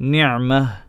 نعمة